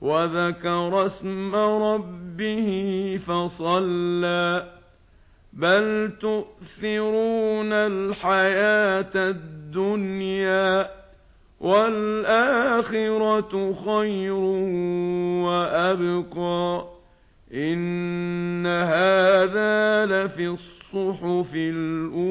وَذَكَرَ اسْمَ رَبِّهِ فَصَلَّى بَلْ تُؤْثِرُونَ الْحَيَاةَ الدُّنْيَا وَالْآخِرَةُ خَيْرٌ وَأَبْقَى إِنَّ هَذَا لَفِي الصُّحُفِ الْأُولَى